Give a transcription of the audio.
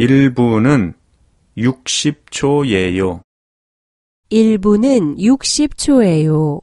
1분은 60초예요. 1분은 60초예요.